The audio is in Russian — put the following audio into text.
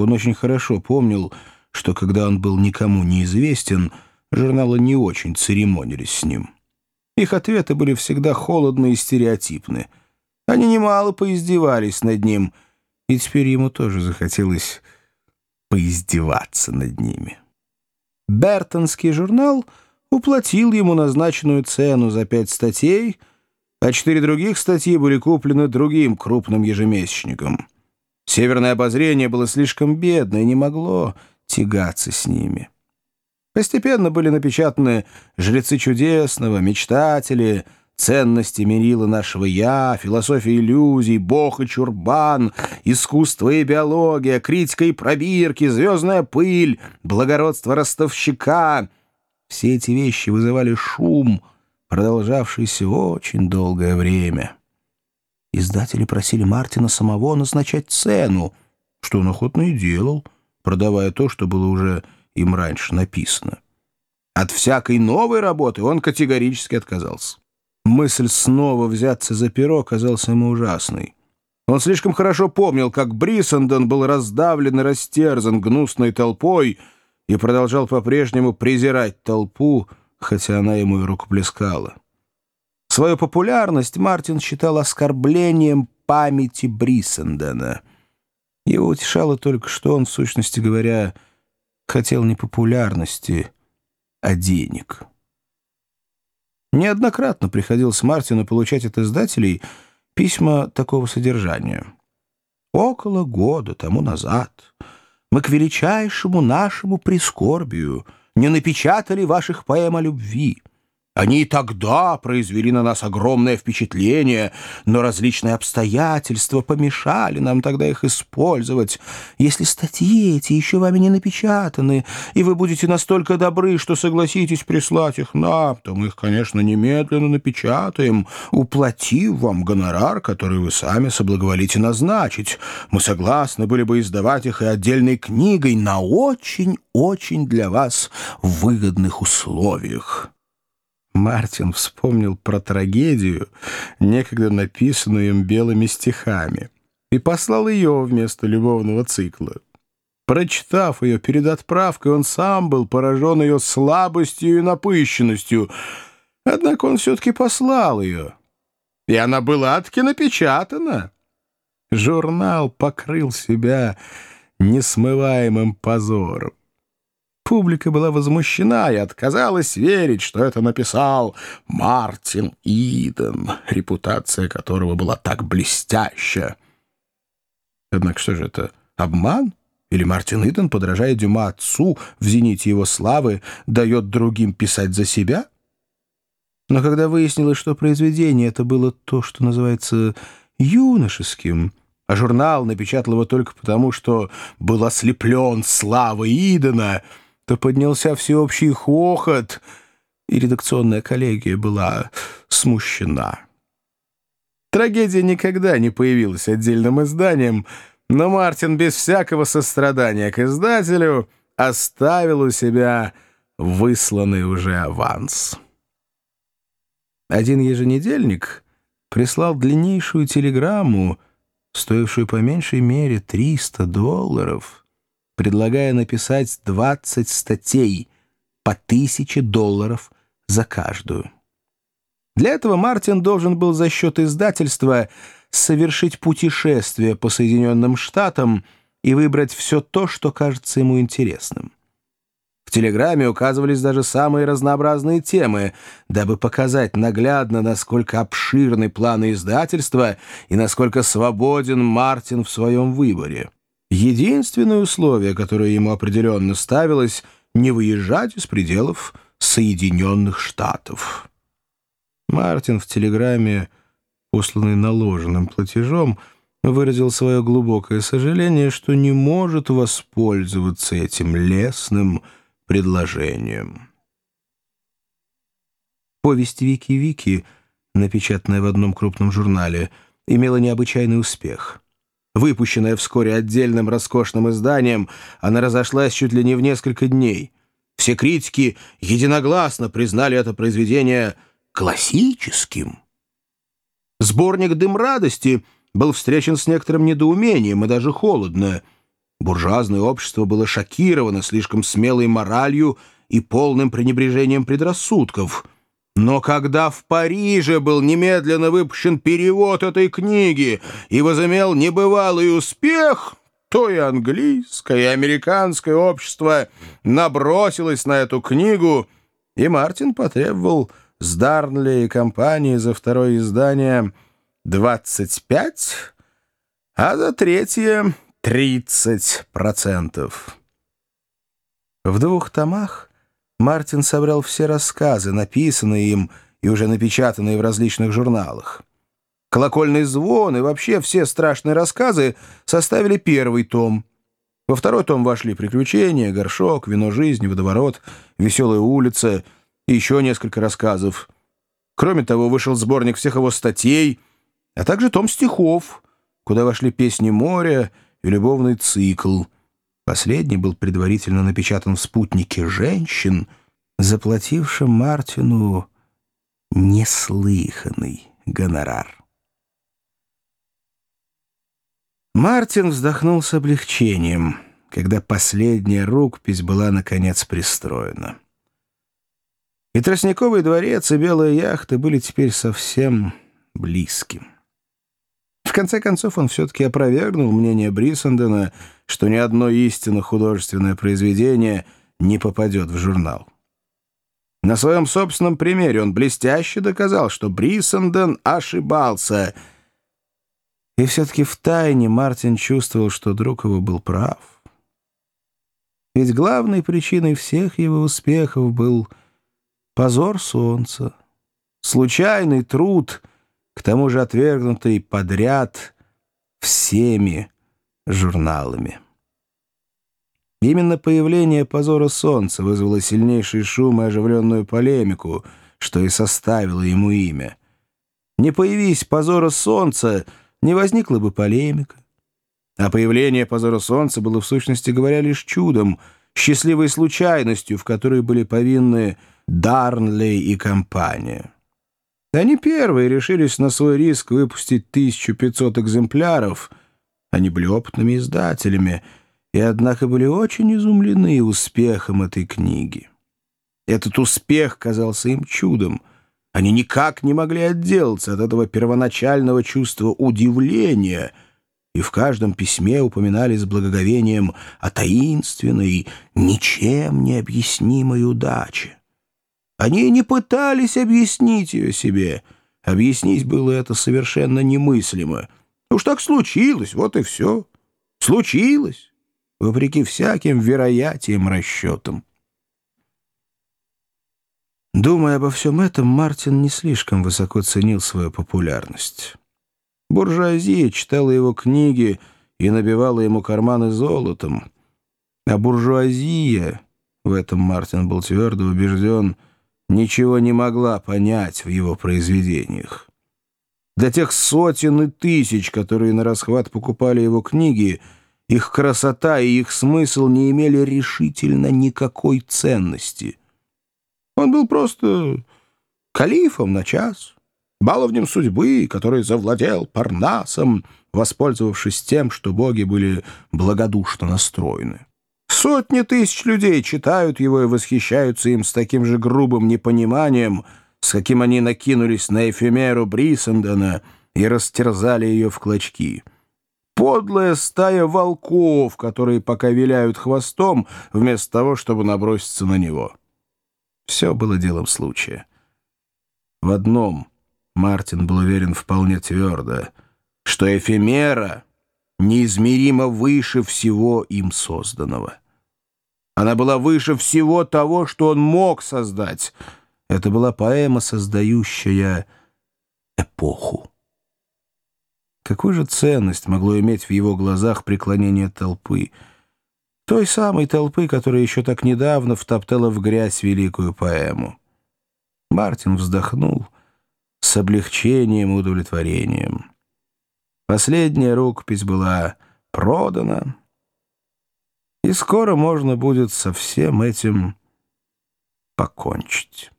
Он очень хорошо помнил, что когда он был никому неизвестен, журналы не очень церемонились с ним. Их ответы были всегда холодны и стереотипны. Они немало поиздевались над ним, и теперь ему тоже захотелось поиздеваться над ними. Бертонский журнал уплатил ему назначенную цену за пять статей, а четыре других статьи были куплены другим крупным ежемесячником. Северное обозрение было слишком бедно и не могло тягаться с ними. Постепенно были напечатаны «Жрецы чудесного», «Мечтатели», «Ценности мерила нашего «я», «Философия иллюзий», «Бог и чурбан», «Искусство и биология», «Критика и пробирки», «Звездная пыль», «Благородство ростовщика». Все эти вещи вызывали шум, продолжавшийся очень долгое время. Издатели просили Мартина самого назначать цену, что он охотно и делал, продавая то, что было уже им раньше написано. От всякой новой работы он категорически отказался. Мысль снова взяться за перо казалась ему ужасной. Он слишком хорошо помнил, как Брисенден был раздавлен и растерзан гнусной толпой и продолжал по-прежнему презирать толпу, хотя она ему и рукоплескала. Свою популярность Мартин считал оскорблением памяти Брисендена. Его утешало только, что он, в сущности говоря, хотел не популярности, а денег. Неоднократно приходилось Мартину получать от издателей письма такого содержания. «Около года тому назад мы к величайшему нашему прискорбию не напечатали ваших поэм о любви». Они и тогда произвели на нас огромное впечатление, но различные обстоятельства помешали нам тогда их использовать. Если статьи эти еще вами не напечатаны, и вы будете настолько добры, что согласитесь прислать их нам, то мы их, конечно, немедленно напечатаем, уплатив вам гонорар, который вы сами соблаговолите назначить. Мы согласны были бы издавать их и отдельной книгой на очень-очень для вас выгодных условиях». Мартин вспомнил про трагедию, некогда написанную им белыми стихами, и послал ее вместо любовного цикла. Прочитав ее перед отправкой, он сам был поражен ее слабостью и напыщенностью, однако он все-таки послал ее, и она была таки напечатана. Журнал покрыл себя несмываемым позором. Публика была возмущена и отказалась верить, что это написал Мартин Иден, репутация которого была так блестяща. Однако что же это, обман? Или Мартин Иден, подражая Дюма отцу в зените его славы, дает другим писать за себя? Но когда выяснилось, что произведение это было то, что называется юношеским, а журнал напечатал его только потому, что был ослеплен славой Идена — то поднялся всеобщий хохот, и редакционная коллегия была смущена. Трагедия никогда не появилась отдельным изданием, но Мартин без всякого сострадания к издателю оставил у себя высланный уже аванс. Один еженедельник прислал длиннейшую телеграмму, стоившую по меньшей мере 300 долларов — предлагая написать 20 статей по 1000 долларов за каждую. Для этого Мартин должен был за счет издательства совершить путешествие по Соединенным Штатам и выбрать все то, что кажется ему интересным. В телеграмме указывались даже самые разнообразные темы, дабы показать наглядно, насколько обширны планы издательства и насколько свободен Мартин в своем выборе. Единственное условие, которое ему определенно ставилось, не выезжать из пределов Соединенных Штатов. Мартин в телеграмме, посланный наложенным платежом, выразил свое глубокое сожаление, что не может воспользоваться этим лесным предложением. Повесть Вики-Вики, напечатанная в одном крупном журнале, имела необычайный успех — Выпущенная вскоре отдельным роскошным изданием, она разошлась чуть ли не в несколько дней. Все критики единогласно признали это произведение классическим. Сборник «Дым радости» был встречен с некоторым недоумением и даже холодно. Буржуазное общество было шокировано слишком смелой моралью и полным пренебрежением предрассудков. Но когда в Париже был немедленно выпущен перевод этой книги и возымел небывалый успех, то и английское, и американское общество набросилось на эту книгу, и Мартин потребовал с Дарнли и компании за второе издание 25, а за третье 30%. В двух томах Мартин собрал все рассказы, написанные им и уже напечатанные в различных журналах. «Колокольный звон» и вообще все страшные рассказы составили первый том. Во второй том вошли «Приключения», «Горшок», «Вино жизни», «Водоворот», «Веселая улица» и еще несколько рассказов. Кроме того, вышел сборник всех его статей, а также том стихов, куда вошли «Песни моря» и «Любовный цикл». Последний был предварительно напечатан в «Спутнике женщин», заплатившим Мартину неслыханный гонорар. Мартин вздохнул с облегчением, когда последняя рукопись была, наконец, пристроена. И Тростниковый дворец, и белые яхты были теперь совсем близким. В конце концов, он все-таки опровергнул мнение Брисендена, что ни одно истинно художественное произведение не попадет в журнал. На своем собственном примере он блестяще доказал, что Брисенден ошибался — и все-таки в тайне Мартин чувствовал, что друг его был прав. Ведь главной причиной всех его успехов был позор солнца, случайный труд, к тому же отвергнутый подряд всеми журналами. Именно появление позора солнца вызвало сильнейший шум и оживленную полемику, что и составило ему имя. Не появись позора солнца — не возникла бы полемика. А появление позора солнца было в сущности говоря лишь чудом, счастливой случайностью, в которой были повинны Дарнлей и компания. Они первые решились на свой риск выпустить 1500 экземпляров. Они были опытными издателями, и однако были очень изумлены успехом этой книги. Этот успех казался им чудом — они никак не могли отделаться от этого первоначального чувства удивления и в каждом письме упоминали с благоговением о таинственной, ничем не объяснимой удаче. Они не пытались объяснить ее себе. Объяснить было это совершенно немыслимо. Уж так случилось, вот и все. Случилось, вопреки всяким вероятиям, расчетам. Думая обо всем этом, Мартин не слишком высоко ценил свою популярность. Буржуазия читала его книги и набивала ему карманы золотом. А буржуазия, в этом Мартин был твердо убежден, ничего не могла понять в его произведениях. Для тех сотен и тысяч, которые на расхват покупали его книги, их красота и их смысл не имели решительно никакой ценности — он был просто калифом на час, баловнем судьбы, который завладел Парнасом, воспользовавшись тем, что боги были благодушно настроены. Сотни тысяч людей читают его и восхищаются им с таким же грубым непониманием, с каким они накинулись на эфемеру Брисендена и растерзали ее в клочки. Подлая стая волков, которые пока виляют хвостом, вместо того, чтобы наброситься на него. Все было делом случая. В одном Мартин был уверен вполне твердо, что эфемера неизмеримо выше всего им созданного. Она была выше всего того, что он мог создать. Это была поэма, создающая эпоху. Какую же ценность могло иметь в его глазах преклонение толпы — той самой толпы, которая еще так недавно втоптала в грязь великую поэму. Мартин вздохнул с облегчением и удовлетворением. Последняя рукопись была продана, и скоро можно будет со всем этим покончить.